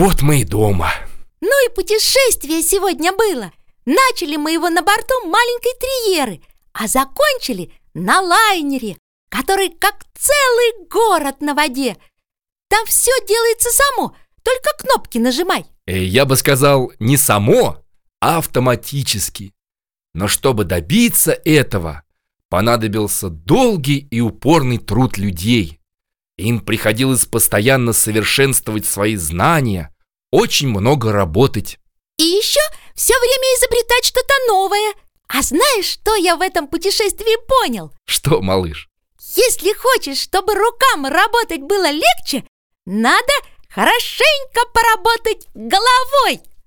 вот мы и дома. Ну и путешествие сегодня было. Начали мы его на борту маленькой триеры, а закончили на лайнере, который как целый город на воде. Там все делается само, только кнопки нажимай. Э, Я бы сказал, не само, а автоматически. Но чтобы добиться этого, понадобился долгий и упорный труд людей. Им приходилось постоянно совершенствовать свои знания, очень много работать. И еще все время изобретать что-то новое. А знаешь, что я в этом путешествии понял? Что, малыш? Если хочешь, чтобы рукам работать было легче, надо хорошенько поработать головой.